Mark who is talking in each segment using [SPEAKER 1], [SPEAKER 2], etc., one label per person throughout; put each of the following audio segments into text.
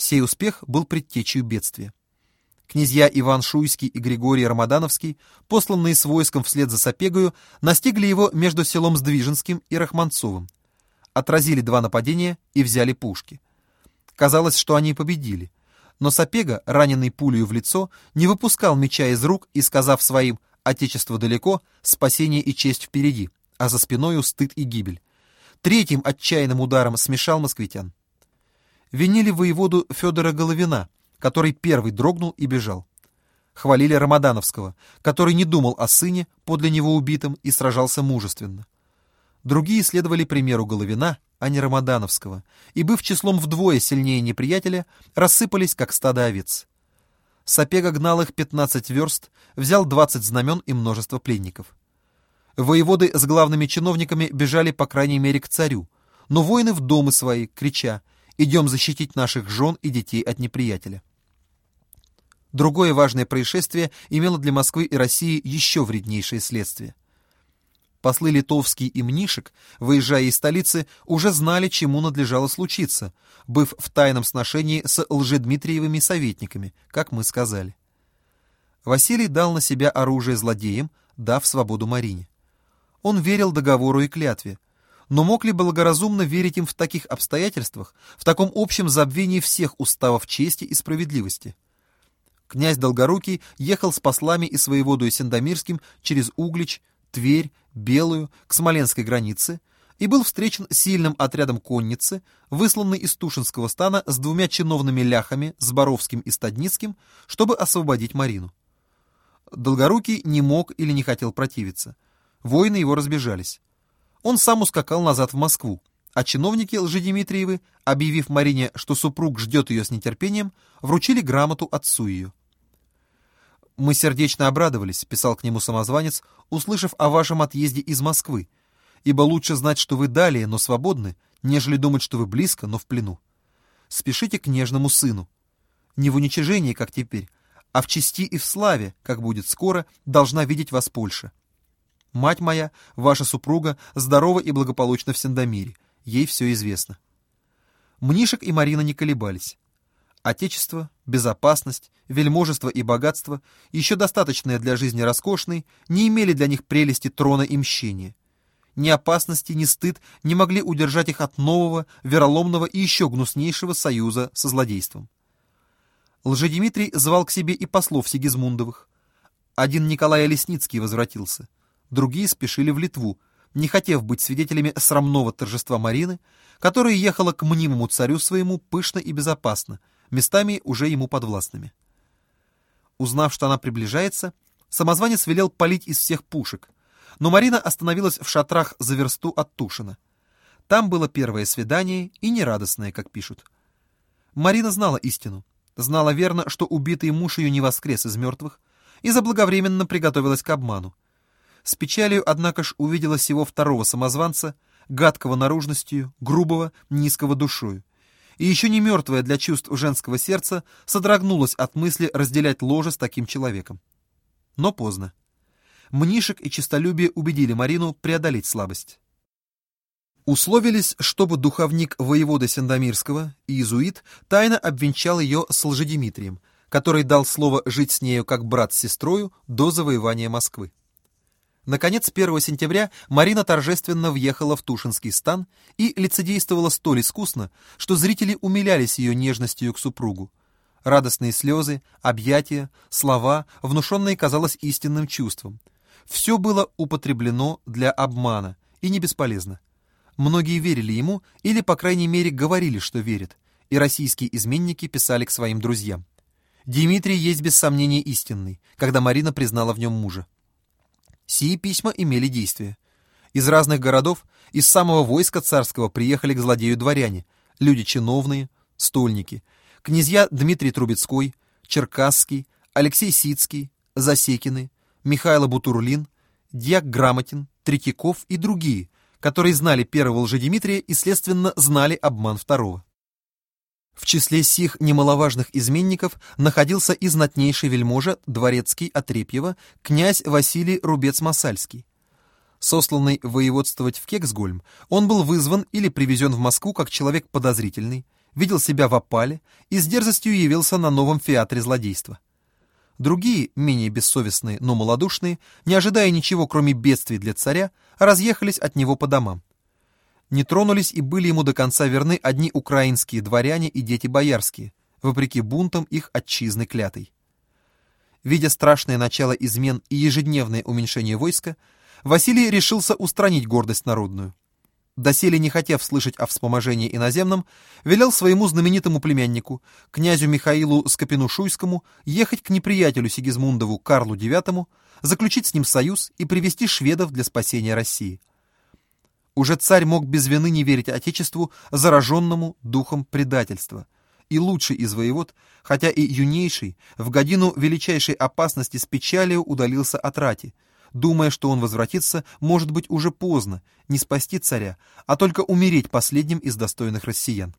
[SPEAKER 1] Сей успех был предтечей бедствия. Князья Иван Шуйский и Григорий Рамадановский, посланные с войском вслед за Сапегою, настигли его между селом Сдвиженским и Рахманцовым. Отразили два нападения и взяли пушки. Казалось, что они победили. Но Сапега, раненый пулею в лицо, не выпускал меча из рук и, сказав своим «Отечество далеко, спасение и честь впереди», а за спиною стыд и гибель. Третьим отчаянным ударом смешал москвитян. Винили воеводу Федора Головина — который первый дрогнул и бежал. Хвалили Рамадановского, который не думал о сыне, подле него убитом, и сражался мужественно. Другие следовали примеру Головина, а не Рамадановского, и, быв числом вдвое сильнее неприятеля, рассыпались, как стадо овец. Сапега гнал их пятнадцать верст, взял двадцать знамен и множество пленников. Воеводы с главными чиновниками бежали, по крайней мере, к царю, но воины в домы свои, крича «Идем защитить наших жен и детей от неприятеля». Другое важное происшествие имело для Москвы и России еще вреднейшие следствия. Послы Литовский и Мнишек, выезжая из столицы, уже знали, чему надлежало случиться, быв в тайном сношении с лжедмитриевыми советниками, как мы сказали. Василий дал на себя оружие злодеям, дав свободу Марине. Он верил договору и клятве, но мог ли благоразумно верить им в таких обстоятельствах, в таком общем забвении всех уставов чести и справедливости? Князь Долгорукий ехал с послами и своеводою Сендомирским через Углич, Тверь, Белую, к Смоленской границе и был встречен сильным отрядом конницы, высланный из Тушинского стана с двумя чиновными ляхами, Зборовским и Стадницким, чтобы освободить Марину. Долгорукий не мог или не хотел противиться. Воины его разбежались. Он сам ускакал назад в Москву, а чиновники Лжедимитриевы, объявив Марине, что супруг ждет ее с нетерпением, вручили грамоту отцу ее. «Мы сердечно обрадовались», — писал к нему самозванец, услышав о вашем отъезде из Москвы, ибо лучше знать, что вы далее, но свободны, нежели думать, что вы близко, но в плену. Спешите к нежному сыну. Не в уничижении, как теперь, а в чести и в славе, как будет скоро, должна видеть вас Польша. Мать моя, ваша супруга, здорова и благополучна в Сендомире. Ей все известно. Мнишек и Марина не колебались. Отечество, безопасность, вельможество и богатство, еще достаточные для жизни роскошной, не имели для них прелести трона и мщения. Ни опасности, ни стыд не могли удержать их от нового, вероломного и еще гнуснейшего союза со злодейством. Лжедимитрий звал к себе и послов Сигизмундовых. Один Николай Лесницкий возвратился, другие спешили в Литву, не хотев быть свидетелями срамного торжества Марины, которая ехала к мнимому царю своему пышно и безопасно, местами уже ему подвластными. Узнав, что она приближается, самозванец велел палить из всех пушек, но Марина остановилась в шатрах за версту от Тушина. Там было первое свидание и нерадостное, как пишут. Марина знала истину, знала верно, что убитый муж ее не воскрес из мертвых, и заблаговременно приготовилась к обману. С печалью, однако ж, увидела всего второго самозванца, гадкого наружностью, грубого, низкого душою и еще не мертвая для чувств женского сердца, содрогнулась от мысли разделять ложе с таким человеком. Но поздно. Мнишек и честолюбие убедили Марину преодолеть слабость. Условились, чтобы духовник воевода Сендомирского, иезуит, тайно обвенчал ее с Лжедимитрием, который дал слово жить с нею как брат с сестрою до завоевания Москвы. Наконец, 1 сентября Марина торжественно въехала в Тушинский стан и лицедействовала столь искусно, что зрители умилялись ее нежностью к супругу. Радостные слезы, объятия, слова, внушенные, казалось, истинным чувством. Все было употреблено для обмана, и не бесполезно. Многие верили ему, или, по крайней мере, говорили, что верят, и российские изменники писали к своим друзьям. Дмитрий есть без сомнения истинный, когда Марина признала в нем мужа. Сии письма имели действие. Из разных городов, из самого войска царского приехали к злодею дворяне, люди чиновные, стольники, князья Дмитрий Трубецкой, Черкасский, Алексей Сицкий, Засекины, Михайло Бутурлин, Дьяк Грамотин, Третьяков и другие, которые знали первого лжедимитрия и, следственно, знали обман второго. В числе сих немаловажных изменников находился и знатнейший вельможа дворецкий Отрепьева, князь Василий Рубец-Масальский. Сосланный воеводствовать в Кексгольм, он был вызван или привезен в Москву как человек подозрительный, видел себя в опале и с дерзостью явился на новом фиатре злодейства. Другие, менее бессовестные, но малодушные, не ожидая ничего, кроме бедствий для царя, разъехались от него по домам. Не тронулись и были ему до конца верны одни украинские дворяне и дети боярские, вопреки бунтам их отчизны клятой. Видя страшное начало измен и ежедневное уменьшение войска, Василий решился устранить гордость народную доселе не хотев слышать о вспоможении иноземном, велел своему знаменитому племяннику, князю Михаилу Скопину-Шуйскому, ехать к неприятелю Сигизмундову Карлу IX, заключить с ним союз и привести шведов для спасения России. Уже царь мог без вины не верить Отечеству, зараженному духом предательства. И лучший из воевод, хотя и юнейший, в годину величайшей опасности с печалью удалился от рати — думая, что он возвратится, может быть, уже поздно, не спасти царя, а только умереть последним из достойных россиян.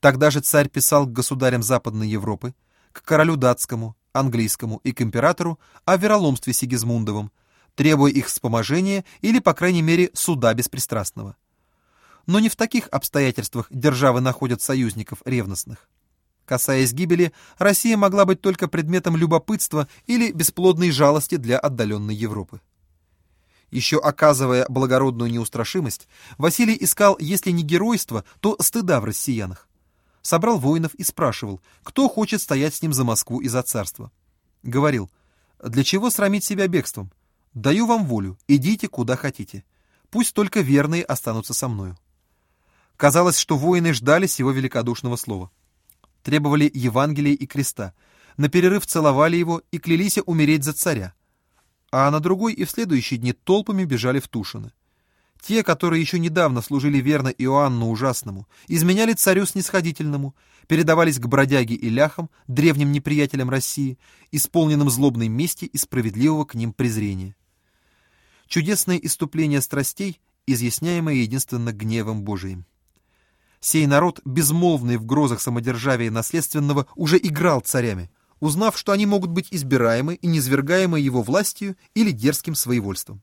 [SPEAKER 1] Тогда же царь писал к государям Западной Европы, к королю датскому, английскому и к императору о вероломстве Сигизмундовом, требуя их вспоможения или, по крайней мере, суда беспристрастного. Но не в таких обстоятельствах державы находят союзников ревностных. Касаясь гибели, Россия могла быть только предметом любопытства или бесплодной жалости для отдаленной Европы. Еще оказывая благородную неустрашимость, Василий искал, если не геройство, то стыда в россиянах. Собрал воинов и спрашивал, кто хочет стоять с ним за Москву и за царство. Говорил, для чего срамить себя бегством? Даю вам волю, идите куда хотите. Пусть только верные останутся со мною. Казалось, что воины ждали сего великодушного слова требовали Евангелия и креста, на перерыв целовали его и клялись умереть за царя. А на другой и в следующие дни толпами бежали в Тушино. Те, которые еще недавно служили верно Иоанну Ужасному, изменяли царю снисходительному, передавались к бродяге и ляхам, древним неприятелям России, исполненным злобной мести и справедливого к ним презрения. Чудесное иступление страстей, изъясняемое единственно гневом Божиим. Сей народ, безмолвный в грозах самодержавия наследственного, уже играл царями, узнав, что они могут быть избираемы и низвергаемы его властью или дерзким своевольством.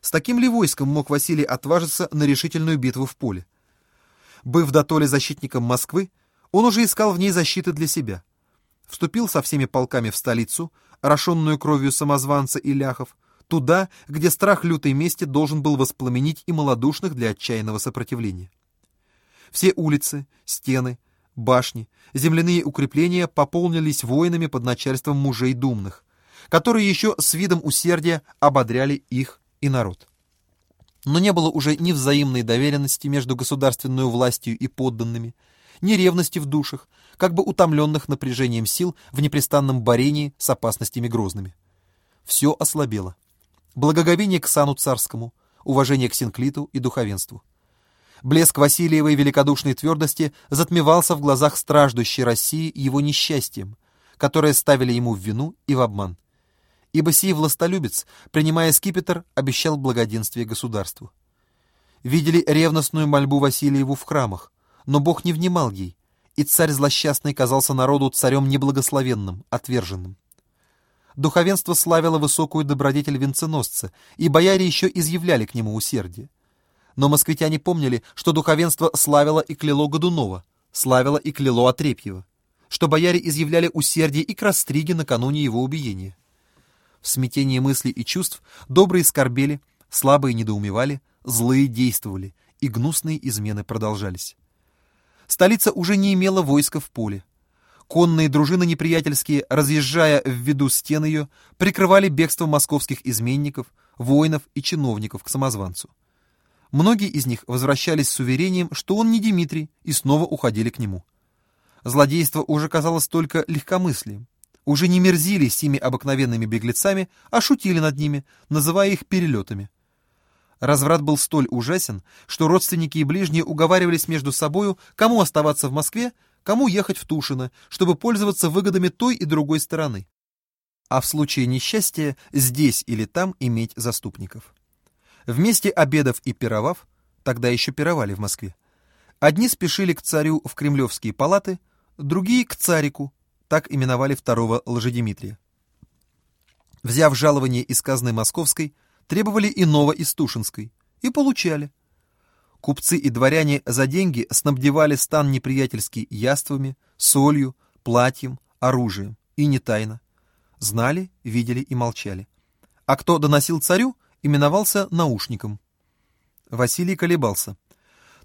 [SPEAKER 1] С таким ли войском мог Василий отважиться на решительную битву в поле? Быв дотоле защитником Москвы, он уже искал в ней защиты для себя. Вступил со всеми полками в столицу, орошенную кровью самозванца и ляхов, туда, где страх лютой мести должен был воспламенить и малодушных для отчаянного сопротивления. Все улицы, стены, башни, земляные укрепления пополнились воинами под начальством мужей думных, которые еще с видом усердия ободряли их и народ. Но не было уже ни взаимной доверенности между государственной властью и подданными, ни ревности в душах, как бы утомленных напряжением сил в непрестанном борении с опасностями грозными. Все ослабело. Благоговение к сану царскому, уважение к синклиту и духовенству. Блеск Васильевой великодушной твердости затмевался в глазах страждущей России его несчастьем, которое ставили ему в вину и в обман. Ибо сей властолюбец, принимая скипетр, обещал благоденствие государству. Видели ревностную мольбу Васильеву в храмах, но Бог не внимал ей, и царь злосчастный казался народу царем неблагословенным, отверженным. Духовенство славило высокую добродетель венценосца, и бояре еще изъявляли к нему усердие. Но москвитяне помнили, что духовенство славило и кляло Годунова, славило и кляло Отрепьева, что бояре изъявляли усердие и к Растриге накануне его убиения. В смятении мыслей и чувств добрые скорбели, слабые недоумевали, злые действовали, и гнусные измены продолжались. Столица уже не имела войска в поле. Конные дружины неприятельские, разъезжая в виду стен ее, прикрывали бегство московских изменников, воинов и чиновников к самозванцу. Многие из них возвращались с уверением, что он не Дмитрий, и снова уходили к нему. Злодейство уже казалось только легкомыслием. Уже не мерзили сими обыкновенными беглецами, а шутили над ними, называя их перелетами. Разврат был столь ужасен, что родственники и ближние уговаривались между собою, кому оставаться в Москве, кому ехать в Тушино, чтобы пользоваться выгодами той и другой стороны. А в случае несчастья здесь или там иметь заступников. Вместе обедов и пировав, тогда еще пировали в Москве, одни спешили к царю в кремлевские палаты, другие к царику, так именовали второго Лжедимитрия. Взяв жалование из казны московской, требовали иного из Тушинской и получали. Купцы и дворяне за деньги снабдевали стан неприятельский яствами, солью, платьем, оружием. И не тайно. Знали, видели и молчали. А кто доносил царю, именовался наушником. Василий колебался.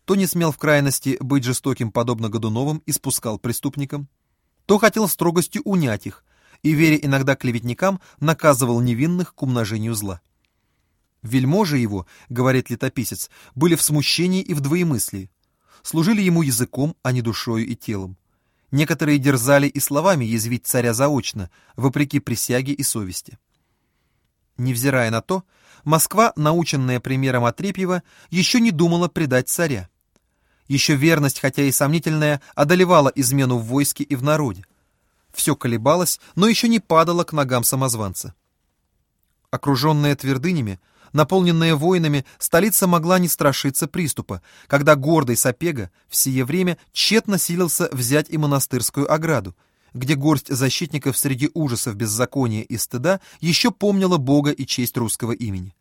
[SPEAKER 1] То не смел в крайности быть жестоким, подобно Годуновым, и спускал преступникам, то хотел строгостью унять их, и, веря иногда клеветникам, наказывал невинных к умножению зла. Вельможи его, говорит летописец, были в смущении и в двоемыслии, служили ему языком, а не душою и телом. Некоторые дерзали и словами язвить царя заочно, вопреки присяге и совести. Невзирая на то, Москва, наученная примером Отрепьева, еще не думала предать царя. Еще верность, хотя и сомнительная, одолевала измену в войске и в народе. Все колебалось, но еще не падало к ногам самозванца. Окруженная твердынями, наполненная воинами, столица могла не страшиться приступа, когда гордый Сапега в время тщетно силился взять и монастырскую ограду, где горсть защитников среди ужасов беззакония и стыда еще помнила Бога и честь русского имени.